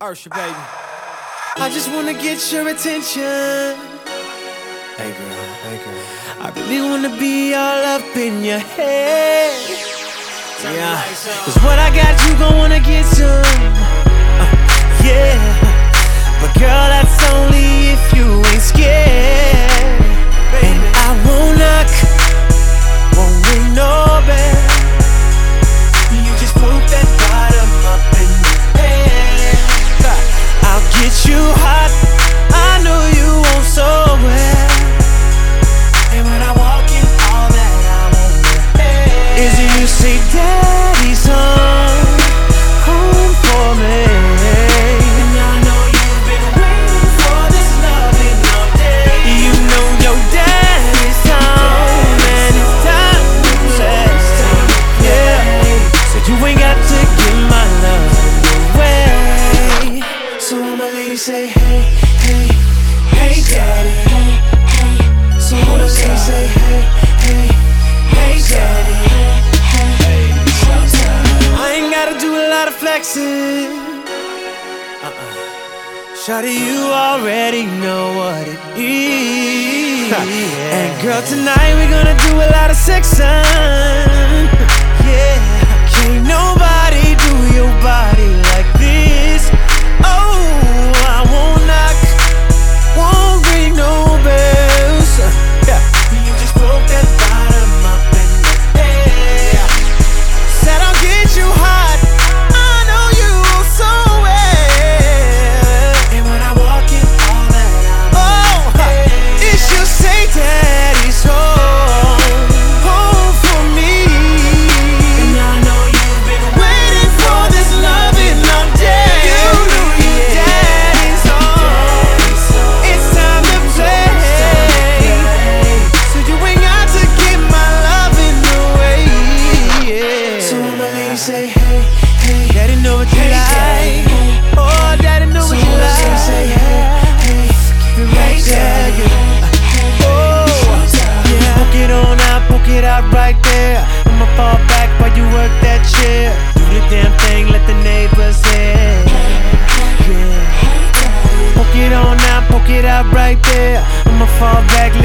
Ursha, baby. I just wanna get your attention. Hey girl, hey girl. I really wanna be all up in your head. Yeah, cause what I got, you gon' wanna get some. Jackson. Uh-uh. Shawty, you already know what it is. and girl, tonight we're gonna do a lot of sex. Time.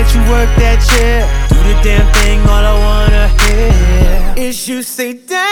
that you work that chair. Do the damn thing all I wanna hear is you say, damn.